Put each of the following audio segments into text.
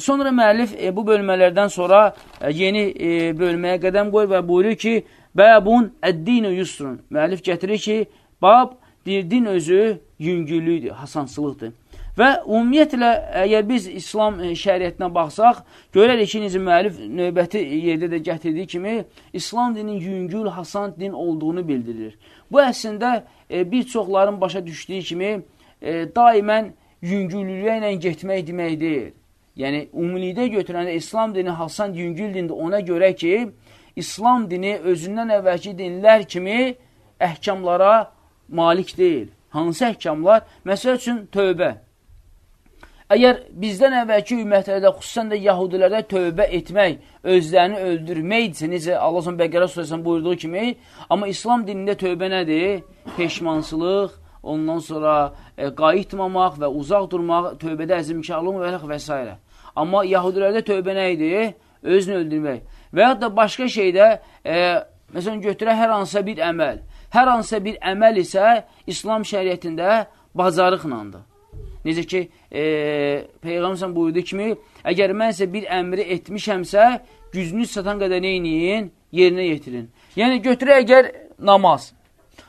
Sonra müəllif e, bu bölmələrdən sonra e, yeni e, bölməyə qədəm qoyur və buyurur ki, Bəbun əddinu yusrun. Müəllif gətirir ki, bab din özü yüngüllüdür, hasansılıqdır. Və ümumiyyətlə, əgər biz İslam e, şəriətinə baxsaq, görərik ki, necə müəllif növbəti yerdə də gətirdiyi kimi, İslam dinin yüngül, hasan din olduğunu bildirir. Bu əslində e, bir çoxların başa düşdüyü kimi, e, daimən yüngüllüyə ilə getmək demək deyil. Yəni, ümumilikdə götürəndə İslam dini hasan yüngül dindir ona görə ki, İslam dini özündən əvvəlki dinlər kimi əhkamlara malik deyil. Hansı əhkamlar? Məsəl üçün, tövbə. Əgər bizdən əvvəlki ümmətlərdə, xüsusən də yahudilərdə tövbə etmək, özlərini öldürməkdirsə, necə Allah son Bəqərə surəsində buyurduğu kimi, amma İslam dinində tövbə nədir? Peşmansılıq, ondan sonra e, qayıtmamaq və uzaq durmaq, tövbədə əzimkarlıq və, və s. Amma yahudilərdə tövbə nə idi? Özünü öldürmək. Və ya da başqa şeydə, e, məsələn, götürək hər hansısa bir əməl. Hər hansısa bir əməl isə İslam şəriətində bacarıqlandır. Necə ki, e, Peyğəmbər buyurdu kimi, əgər mən isə bir əmri etmişəmsə, gücünüz satan qədər neyiniyin? Yerinə yetirin. Yəni, götürək əgər namaz.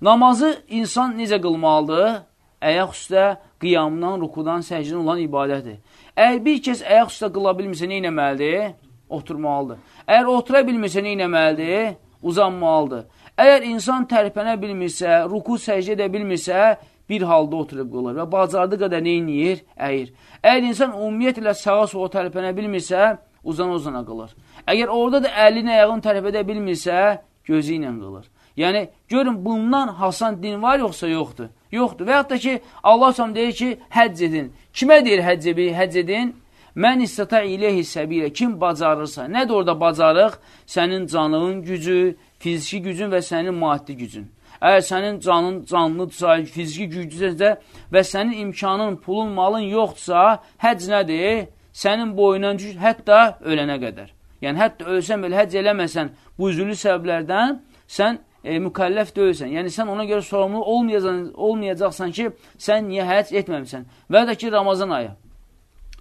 Namazı insan necə qılmalıdır? Əyaq üstə qiyamdan, rukudan, səcdən olan ibadədir. Əgər bir kəs əyaq üstə qıla bilmirsə, nə eləməlidir? Oturmalıdır. Əgər otura bilmirsə, nə eləməlidir? Uzanmalıdır. Əgər insan tərpənə bilmirsə, ruku səcdə edə bilmirsə, bir halda oturub qılır və bacardığı qədər neyniyir? Əyir. Əgər insan ümumiyyətlə sağa soğa tərpənə bilmirsə, uzana-uzana qılır. Əgər orada da əlini ayağını tərəf edə bilmirsə, gözü ilə qılır. Yəni, görün, bundan hasan din var yoxsa yoxdur? Yoxdur. Və yaxud da ki, Allah sam deyir ki, həcc edin. Kimə deyir həcc? Həcc edin? Mən istata iləyhi səbilə. Kim bacarırsa. Nədir orada bacarıq? Sənin canının gücü, fiziki gücün və sənin maddi gücün. Əgər sənin canın canlıdırsa, fiziki güclüsə və sənin imkanın, pulun, malın yoxdursa, həcc nədir? Sənin boyundan güc, hətta ölənə qədər. Yəni, hətta ölsən belə həcc eləməsən bu üzülü səbəblərdən sən e, mükəlləf deyilsən. Yəni, sən ona görə sorumlu olmayacaqsan, olmayacaqsan ki, sən niyə həcc etməmişsən? Və də ki, Ramazan ayı.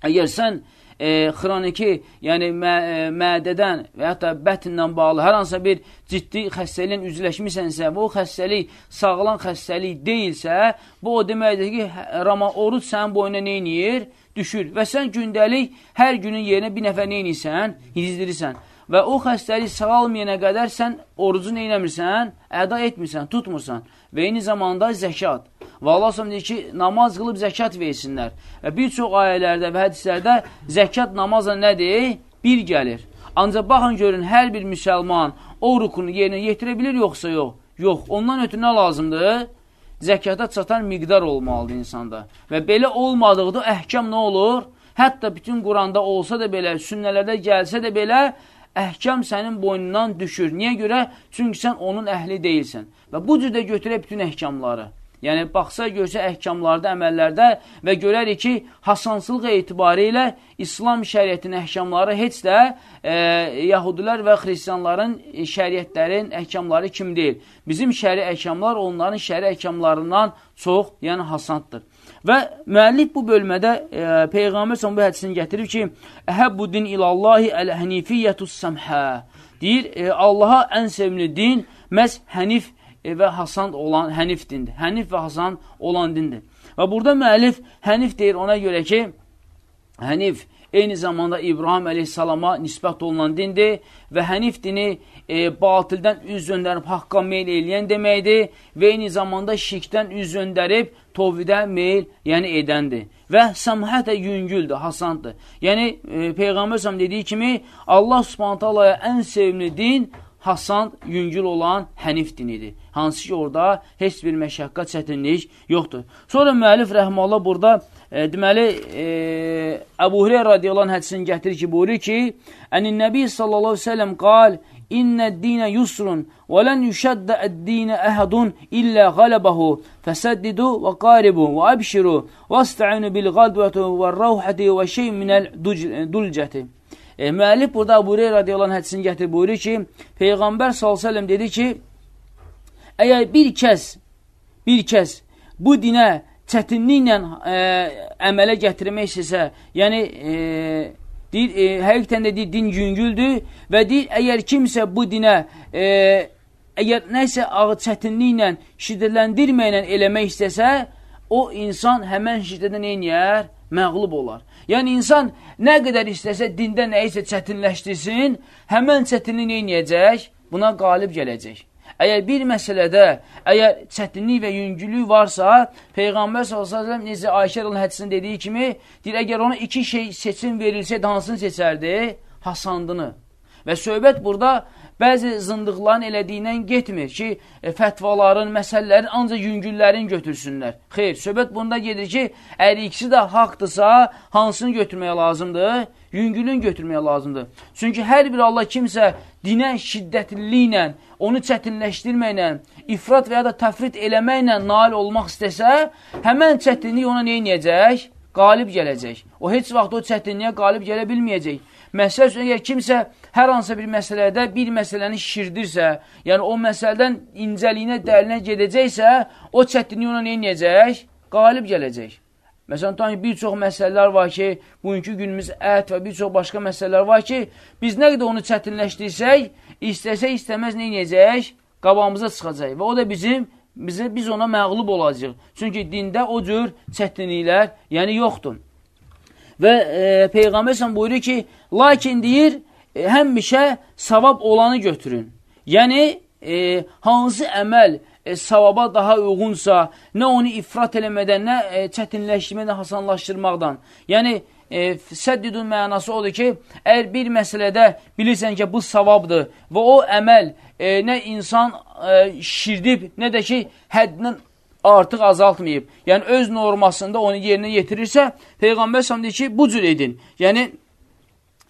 Əgər sən e, xroniki, yəni mə, e, mədədən və da bətindən bağlı hər hansısa bir ciddi xəstəliyin üzləşmisənsə, bu xəstəlik sağlam xəstəlik deyilsə, bu o deməkdir ki, rama, oruç sənin boyuna neyniyir? Düşür. Və sən gündəlik hər günün yerinə bir nəfər neynirsən? Hizdirirsən. Və o xəstəlik sağalmayana qədər sən orucu neynəmirsən? Əda etmirsən, tutmursan. Və eyni zamanda zəkat. Və Allah s.ə. deyir ki, namaz qılıb zəkat versinlər. Və bir çox ayələrdə və hədislərdə zəkat namazla nədir? Bir gəlir. Ancaq baxın görün, hər bir müsəlman o rukunu yerinə yetirə bilir, yoxsa yox? Yox. Ondan ötürü nə lazımdır? Zəkata çatan miqdar olmalıdır insanda. Və belə olmadıqda əhkam nə olur? Hətta bütün Quranda olsa da belə, sünnələrdə gəlsə də belə, əhkam sənin boynundan düşür. Niyə görə? Çünki sən onun əhli deyilsən. Və bu cürdə götürə bütün əhkamları. Yəni, baxsa görsə əhkamlarda, əməllərdə və görərik ki, hasansılıq etibarı ilə İslam şəriyyətinin əhkamları heç də e, yahudilər və xristiyanların şəriyyətlərin əhkamları kim deyil. Bizim şəri əhkamlar onların şəri əhkamlarından çox, yəni hasanddır. Və müəllif bu bölmədə e, Peyğəmbər son bu hədisini gətirib ki, Əhəbbu din ilallahi əl-hənifiyyətus səmhə deyir, e, Allaha ən sevimli din məhz hənif e, və Hasan olan Hənif dindir. Hənif və Hasan olan dindir. Və burada müəllif Hənif deyir ona görə ki, Hənif eyni zamanda İbrahim əleyhissalama nisbət olunan dindir və Hənif dini e, batildən üz döndərib haqqa meyl eləyən deməkdir və eyni zamanda şirkdən üz döndərib tovhidə meyl, yəni edəndir. Və səmhət də yüngüldür, hasandır. Yəni, e, Peyğəmbər səhəm dediyi kimi, Allah subhanətə Allah'a ən sevimli din Hasan yüngül olan Hənif dinidir. Hansı ki, orada heç bir məşəqqat, çətinlik yoxdur. Sonra müəllif rəhməllah burada e, deməli, e, Əbu Hüreyyə radiyallahu anh hədisini gətirir ki, buyurur ki, Ənin Nəbi sallallahu aleyhi ve sellem qal, İnnə dinə yusrun və lən yüşəddə əddinə əhədun illə qələbəhu fəsəddidu və qaribu və əbşiru və əstəinu bil qadvətu və rəvhəti və şey minəl dulcəti. E, müəllif burada Hüreyyə radiyallahu anh hədisini gətirib buyurur ki, Peyğəmbər s.ə.v dedi ki, əgər bir kəs, bir kəs bu dinə çətinliklə e, əmələ gətirmək istəsə, yəni e, deyir, e, həqiqətən də deyir, din yüngüldür və deyir, əgər kimsə bu dinə e, əgər nəsə ağır çətinliklə, şiddətləndirməklə eləmək istəsə, o insan həmən şiddətə neynəyər? Məğlub olar. Yəni, insan nə qədər istəsə dində nəyisə çətinləşdirsin, həmən çətinlik neynəyəcək? Buna qalib gələcək. Əgər bir məsələdə, əgər çətinlik və yüngülük varsa, Peyğəmbər s.ə.v necə Ayşə rəl hədisində dediyi kimi, deyir, əgər ona iki şey seçim verilsəydi, hansını seçərdi? Hasandını. Və söhbət burada bəzi zındıqların elədiyindən getmir ki, e, fətvaların, məsələlərin ancaq yüngüllərin götürsünlər. Xeyr, söhbət bunda gedir ki, əgər ikisi də haqdırsa, hansını götürməyə lazımdır? yüngülün götürməyə lazımdır. Çünki hər bir Allah kimsə dinə şiddətliliklə, onu çətinləşdirməklə, ifrat və ya da təfrit eləməklə nail olmaq istəsə, həmən çətinlik ona neynəyəcək? Qalib gələcək. O heç vaxt o çətinliyə qalib gələ bilməyəcək. Məsəl üçün, əgər kimsə hər hansısa bir məsələdə bir məsələni şişirdirsə, yəni o məsələdən incəliyinə, dərinə gedəcəksə, o çətinlik ona neynəyəcək? Qalib gələcək. Məsələn, tam bir çox məsələlər var ki, bugünkü günümüz ət və bir çox başqa məsələlər var ki, biz nə qədər onu çətinləşdirsək, istəsək, istəməz neynəyəcək? Qabağımıza çıxacaq və o da bizim, bizə, biz ona məğlub olacaq. Çünki dində o cür çətinliklər, yəni yoxdur. Və e, Peyğəmbər sən buyurur ki, lakin deyir, e, həmişə savab olanı götürün. Yəni, e, hansı əməl, e, savaba daha uyğunsa, nə onu ifrat eləmədən, nə e, çətinləşdirmədən, hasanlaşdırmaqdan. Yəni, e, səddidun mənası odur ki, əgər bir məsələdə bilirsən ki, bu savabdır və o əməl e, nə insan e, şirdib, nə də ki, həddindən artıq azaltmayıb. Yəni, öz normasında onu yerinə yetirirsə, Peyğəmbər səhəm deyir ki, bu cür edin. Yəni,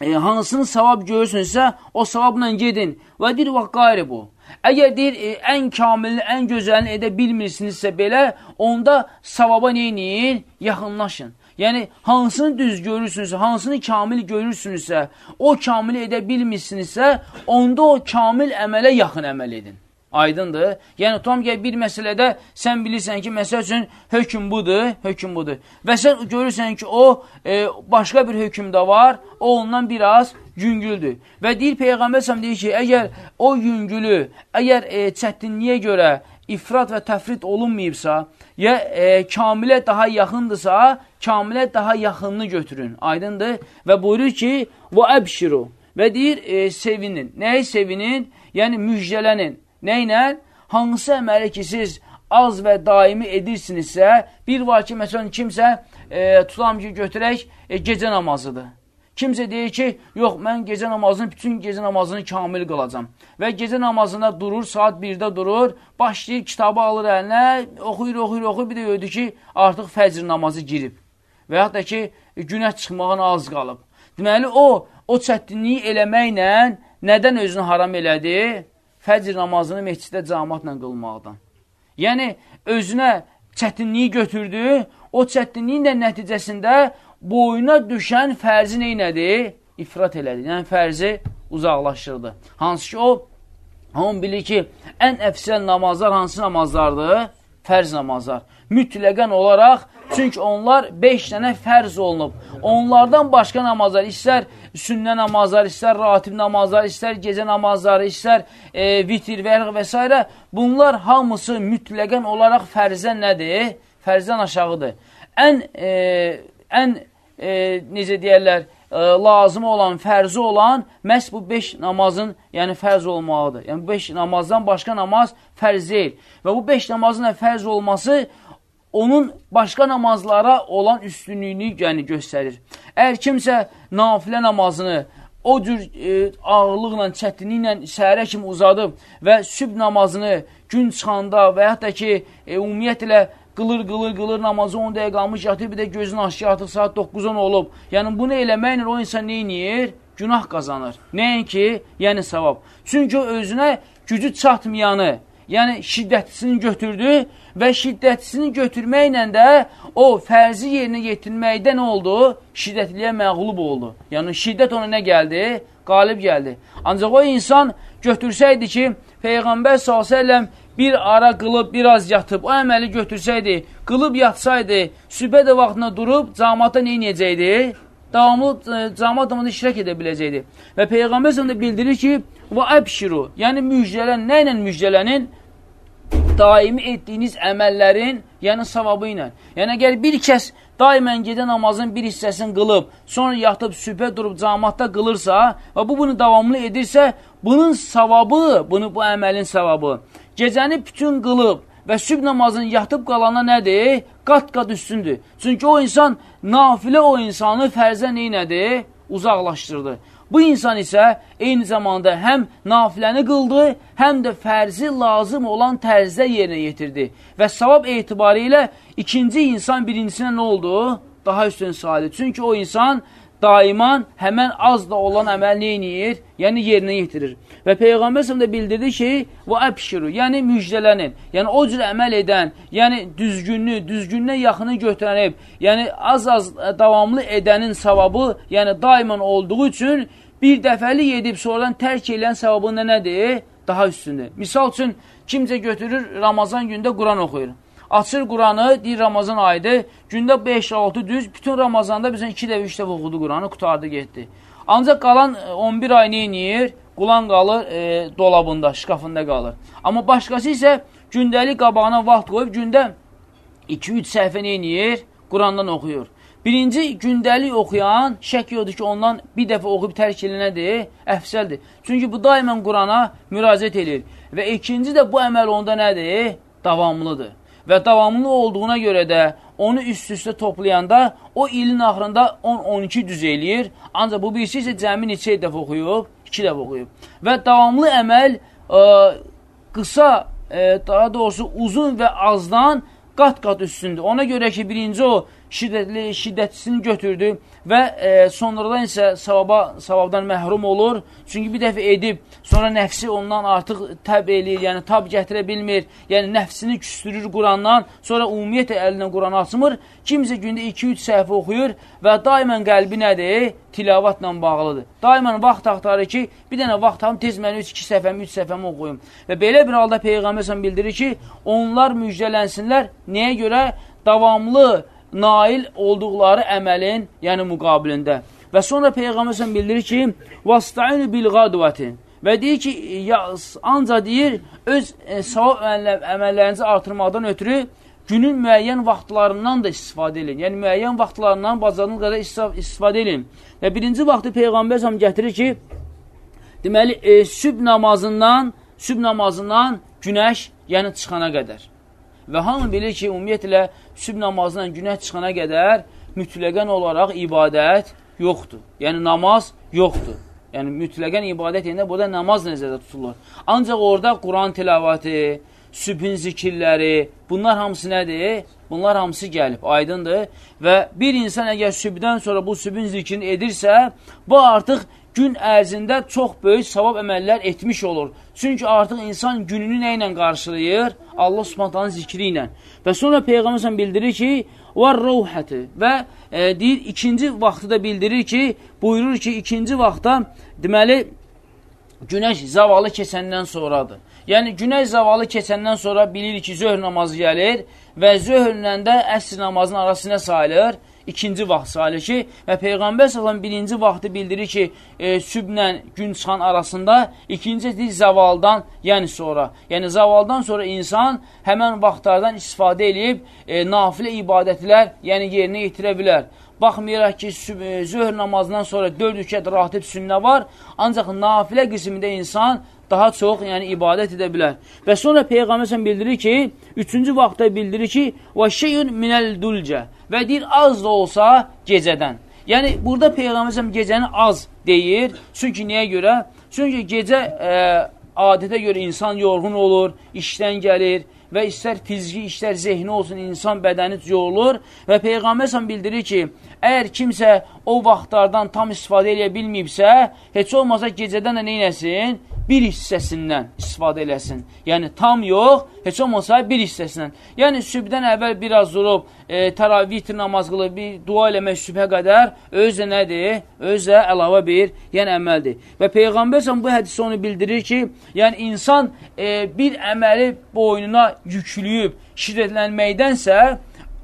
e, hansını savab görürsünüzsə, o savabla gedin. Və deyir, və qayri bu. Əgər deyir, e, ən kamilini, ən gözəlini edə bilmirsinizsə belə, onda savaba neyin? Yaxınlaşın. Yəni, hansını düz görürsünüzsə, hansını kamil görürsünüzsə, o kamili edə bilmirsinizsə, onda o kamil əmələ yaxın əməl edin. Aydındır. Yəni, tam gəl bir məsələdə sən bilirsən ki, məsəl üçün, hökum budur, hökum budur. Və sən görürsən ki, o, e, başqa bir hökum da var, o ondan biraz yüngüldür. Və deyir Peyğəmbər səhəm deyir ki, əgər o yüngülü, əgər e, çətinliyə görə ifrat və təfrit olunmayıbsa, ya e, kamilə daha yaxındırsa, kamilə daha yaxınını götürün. Aydındır. Və buyurur ki, və əbşiru. Və deyir, e, sevinin. Nəyi sevinin? Yəni, müjdələnin. Nə ilə? Hansı əməli ki, siz az və daimi edirsinizsə, bir var ki, məsələn, kimsə e, tutam ki, götürək e, gecə namazıdır. Kimsə deyir ki, yox, mən gecə namazını, bütün gecə namazını kamil qılacam. Və gecə namazında durur, saat 1-də durur, başlayır, kitabı alır əlinə, oxuyur, oxuyur, oxuyur, bir də ödür ki, artıq fəcr namazı girib. Və yaxud da ki, günəş çıxmağına az qalıb. Deməli, o, o çətinliyi eləməklə nədən özünü haram elədi? Fəcr namazını mehciddə camatla qılmaqdan. Yəni, özünə çətinliyi götürdü, o çətinliyin də nəticəsində boyuna düşən fərzi neynədir? İfrat elədi. Yəni, fərzi uzaqlaşdırdı. Hansı ki, o, hamı bilir ki, ən əfsəl namazlar hansı namazlardır? Fərz namazlar. Mütləqən olaraq Çünki onlar 5 dənə fərz olunub. Onlardan başqa namazlar, istər sünnə namazlar, istər ratib namazlar, istər gecə namazları, istər e, vitir və və s. Bunlar hamısı mütləqən olaraq fərzən nədir? Fərzdən aşağıdır. Ən, e, ən e, necə deyərlər, e, lazım olan, fərzi olan məhz bu 5 namazın, yəni fərz olmalıdır. Yəni 5 namazdan başqa namaz fərz deyil. Və bu 5 namazın da fərz olması onun başqa namazlara olan üstünlüyünü yəni, göstərir. Əgər kimsə nafilə namazını o cür e, ağırlıqla, çətinliklə səhərə kimi uzadıb və süb namazını gün çıxanda və yaxud da ki, e, ümumiyyətlə qılır, qılır, qılır namazı 10 dəqiqə qalmış yatır, bir də gözünü aşağı atır, saat 9-10 olub. Yəni, bunu eləməklə o insan neyniyir? Günah qazanır. Nəinki? Yəni, savab. Çünki o özünə gücü çatmayanı, yəni şiddətlisini götürdü və şiddətisini götürməklə də o fərzi yerinə yetirməkdə nə oldu? Şiddətliyə məğlub oldu. Yəni, şiddət ona nə gəldi? Qalib gəldi. Ancaq o insan götürsəydi ki, Peyğəmbər s.ə.v bir ara qılıb, biraz yatıb, o əməli götürsəydi, qılıb yatsaydı, sübhə də vaxtına durub, camata neynəyəcəkdi? davamlı e, cəmat namazında iştirak edə biləcəkdir. Və Peyğəmbər də bildirir ki, və əbşiru, yəni müjdələn, nə ilə müjdələnin? Daimi etdiyiniz əməllərin, yəni savabı ilə. Yəni, əgər bir kəs daimən gedə namazın bir hissəsini qılıb, sonra yatıb sübhə durub camatda qılırsa və bu bunu davamlı edirsə, bunun savabı, bunu bu əməlin savabı, gecəni bütün qılıb və sübh namazını yatıb qalana nədir? Qat-qat üstündür. Çünki o insan, nafilə o insanı fərzə neynədir? Uzaqlaşdırdı. Bu insan isə eyni zamanda həm nafiləni qıldı, həm də fərzi lazım olan tərzdə yerinə yetirdi. Və savab etibarı ilə ikinci insan birincisinə nə oldu? Daha üstün sayılır. Çünki o insan daiman həmən az da olan əməl neyiniyir? Yəni yerinə yetirir. Və Peyğəmbər də bildirdi ki, və əbşiru, yəni müjdələnin, yəni o cür əməl edən, yəni düzgünlü, düzgünlə yaxını götürənib, yəni az-az davamlı edənin savabı, yəni daimən olduğu üçün bir dəfəli edib sonradan tərk edən savabında nədir? Daha üstündür. Misal üçün, kimcə götürür Ramazan gündə Quran oxuyur. Açır Quranı, deyir Ramazan ayıdır, gündə 5-6 düz, bütün Ramazanda bizən 2 dəfə, 3 dəfə oxudu Quranı, qutardı, getdi. Ancaq qalan 11 e, ay neyiniyir? Qulan qalır e, dolabında, şkafında qalır. Amma başqası isə gündəlik qabağına vaxt qoyub, gündə 2-3 səhvə neyiniyir? Qurandan oxuyur. Birinci gündəlik oxuyan şək yoxdur ki, ondan bir dəfə oxuyub tərk eləmədir, əfsəldir. Çünki bu daimən Qurana müraciət edir. Və ikinci də bu əməl onda nədir? Davamlıdır. Və davamlı olduğuna görə də onu üst-üstə toplayanda o ilin axırında 10-12 düz eləyir. Ancaq bu birisi isə cəmi neçə dəfə oxuyub? 2 dəfə oxuyub. Və davamlı əməl ə, e, qısa, ə, e, daha doğrusu uzun və azdan qat-qat üstündür. Ona görə ki, birinci o şiddətli, şiddətlisini götürdü və e, sonradan isə savaba, savabdan məhrum olur. Çünki bir dəfə edib, sonra nəfsi ondan artıq təb eləyir, yəni tab gətirə bilmir, yəni nəfsini küstürür Qurandan, sonra ümumiyyətlə əlinə Quran açmır. Kimsə gündə 2-3 səhifə oxuyur və daimən qəlbi nədir? Tilavatla bağlıdır. Daimən vaxt axtarır ki, bir dənə vaxt tam tez mən 3-2 səhifəmi, 3 səhifəmi oxuyum. Və belə bir halda Peyğəmbər bildirir ki, onlar müjdələnsinlər. Nəyə görə? Davamlı nail olduqları əməlin, yəni müqabilində. Və sonra Peyğəmbər bildirir ki, "Vasta'inu bil qadvati" və deyir ki, ancaq deyir, öz e, savab əməllərinizi artırmaqdan ötürü günün müəyyən vaxtlarından da istifadə edin. Yəni, müəyyən vaxtlarından bacardığınız qədər istifadə edin. Və birinci vaxtı Peyğəmbər səhəm gətirir ki, deməli, e, süb namazından, süb namazından günəş, yəni çıxana qədər. Və hamı bilir ki, ümumiyyətlə, süb namazından günəh çıxana qədər mütləqən olaraq ibadət yoxdur. Yəni, namaz yoxdur. Yəni, mütləqən ibadət edəndə burada namaz nəzərdə tutulur. Ancaq orada Quran tilavəti, sübhin zikirləri, bunlar hamısı nədir? Bunlar hamısı gəlib, aydındır. Və bir insan əgər sübdən sonra bu sübhin zikrini edirsə, bu artıq gün ərzində çox böyük savab əməllər etmiş olur. Çünki artıq insan gününü nə ilə qarşılayır? Allah subhantanın zikri ilə. Və sonra Peyğəmbər bildirir ki, var ruhəti və e, deyir, ikinci vaxtı da bildirir ki, buyurur ki, ikinci vaxtda deməli, günəş zavalı keçəndən sonradır. Yəni, günəş zavalı keçəndən sonra bilir ki, zöhr namazı gəlir və zöhrlə də əsr namazının arasına sayılır ikinci vaxt sayılır ki, və Peyğəmbər sallam birinci vaxtı bildirir ki, e, süblə gün çıxan arasında, ikinci deyil zavaldan, yəni sonra. Yəni zavaldan sonra insan həmən vaxtlardan istifadə edib e, nafilə ibadətlər, yəni yerinə yetirə bilər. Baxmayaraq ki, e, zöhr namazından sonra 4 rükət ratib sünnə var, ancaq nafilə qismində insan daha çox, yəni ibadət edə bilər. Və sonra Peyğəmbər bildirir ki, üçüncü vaxtda bildirir ki, və şeyun minəl dulcə və deyir, az da olsa gecədən. Yəni, burada Peyğəmbər gecəni az deyir. Çünki niyə görə? Çünki gecə ə, e, adətə görə insan yorğun olur, işdən gəlir və istər fiziki, istər zehni olsun, insan bədəni yorulur və Peyğəmbər bildirir ki, əgər kimsə o vaxtlardan tam istifadə edə bilməyibsə, heç olmasa gecədən də neynəsin? Bir hissəsindən istifadə eləsin. Yəni, tam yox, heç olmasa bir hissəsindən. Yəni, sübdən əvvəl biraz durub, e, təravitr namaz qılıb, bir dua eləmək sübhə qədər, özə nədir? Özə əlavə bir, yəni əməldir. Və Peyğəmbər bu hədisi onu bildirir ki, yəni insan e, bir əməli boynuna yüklüyüb, şiddətlənməkdənsə,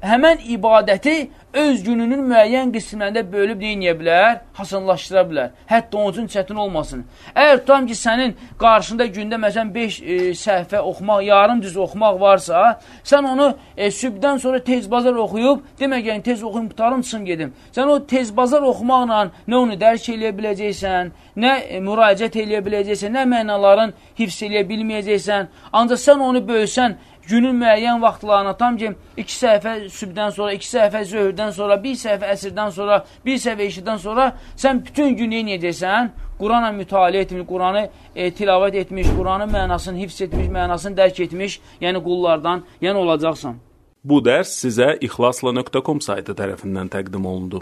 həmən ibadəti öz gününün müəyyən qismlərində bölüb neyniyə bilər? Hasanlaşdıra bilər. Hətta onun üçün çətin olmasın. Əgər tutam ki, sənin qarşında gündə məsələn 5 e, səhifə oxumaq, yarım düz oxumaq varsa, sən onu e, sübdən sonra tez bazar oxuyub, demək yəni tez oxuyum, qutarım, çıxım gedim. Sən o tez bazar oxumaqla nə onu dərk eləyə biləcəksən, nə e, müraciət eləyə biləcəksən, nə mənaların hifz eləyə bilməyəcəksən. Ancaq sən onu bölsən, günün müəyyən vaxtlarına tam ki, iki səhifə sübdən sonra, iki səhifə zöhrdən sonra, bir səhifə əsrdən sonra, bir səhifə işidən sonra sən bütün gün neyəcəksən? Quranla mütaliə etmiş, Quranı e, tilavət etmiş, Quranın mənasını hifz etmiş, mənasını dərk etmiş, yəni qullardan, yəni olacaqsan. Bu dərs sizə ixlasla.com saytı tərəfindən təqdim olundu.